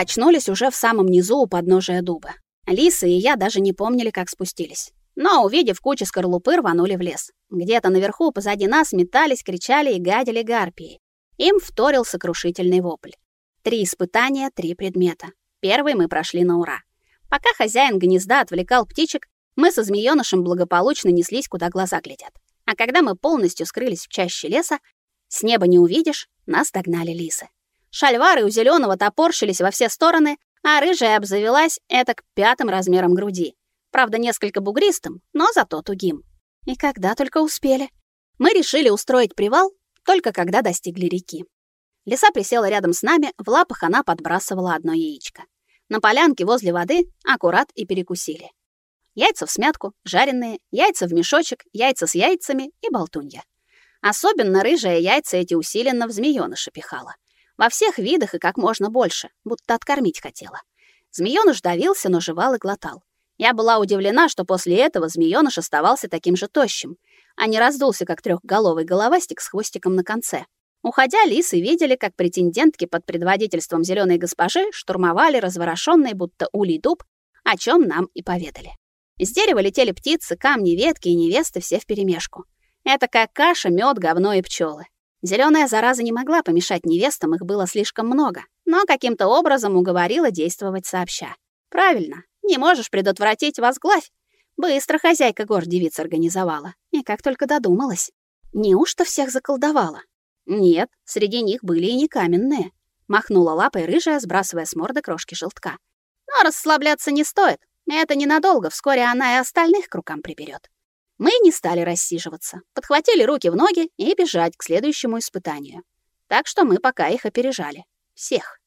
Очнулись уже в самом низу у подножия дуба. Лиса и я даже не помнили, как спустились. Но, увидев кучу скорлупы, рванули в лес. Где-то наверху, позади нас, метались, кричали и гадили гарпии. Им вторил сокрушительный вопль. Три испытания, три предмета. Первый мы прошли на ура. Пока хозяин гнезда отвлекал птичек, мы со змеёнышем благополучно неслись, куда глаза глядят. А когда мы полностью скрылись в чаще леса, с неба не увидишь, нас догнали лисы. Шальвары у зеленого топорщились во все стороны, а рыжая обзавелась это к пятым размером груди. Правда, несколько бугристым, но зато тугим. И когда только успели. Мы решили устроить привал, только когда достигли реки. Лиса присела рядом с нами, в лапах она подбрасывала одно яичко. На полянке возле воды аккурат и перекусили. Яйца в смятку, жареные, яйца в мешочек, яйца с яйцами и болтунья. Особенно рыжие яйца эти усиленно в змеёныша пихала. Во всех видах и как можно больше, будто откормить хотела. Змеёныш давился, но жевал и глотал. Я была удивлена, что после этого змеёныш оставался таким же тощим, а не раздулся, как трехголовый головастик с хвостиком на конце. Уходя, лисы видели, как претендентки под предводительством зеленой госпожи штурмовали разворошенный будто улей дуб, о чем нам и поведали. Из дерева летели птицы, камни, ветки и невесты все вперемешку. Это как каша, мед, говно и пчелы. Зеленая зараза не могла помешать невестам, их было слишком много, но каким-то образом уговорила действовать сообща. Правильно, не можешь предотвратить возглавь. Быстро хозяйка гор девиц организовала, и как только додумалась. Неужто всех заколдовала? Нет, среди них были и не каменные. Махнула лапой рыжая, сбрасывая с морды крошки желтка. Но расслабляться не стоит. Это ненадолго, вскоре она и остальных к рукам приберет. Мы не стали рассиживаться, подхватили руки в ноги и бежать к следующему испытанию. Так что мы пока их опережали. Всех.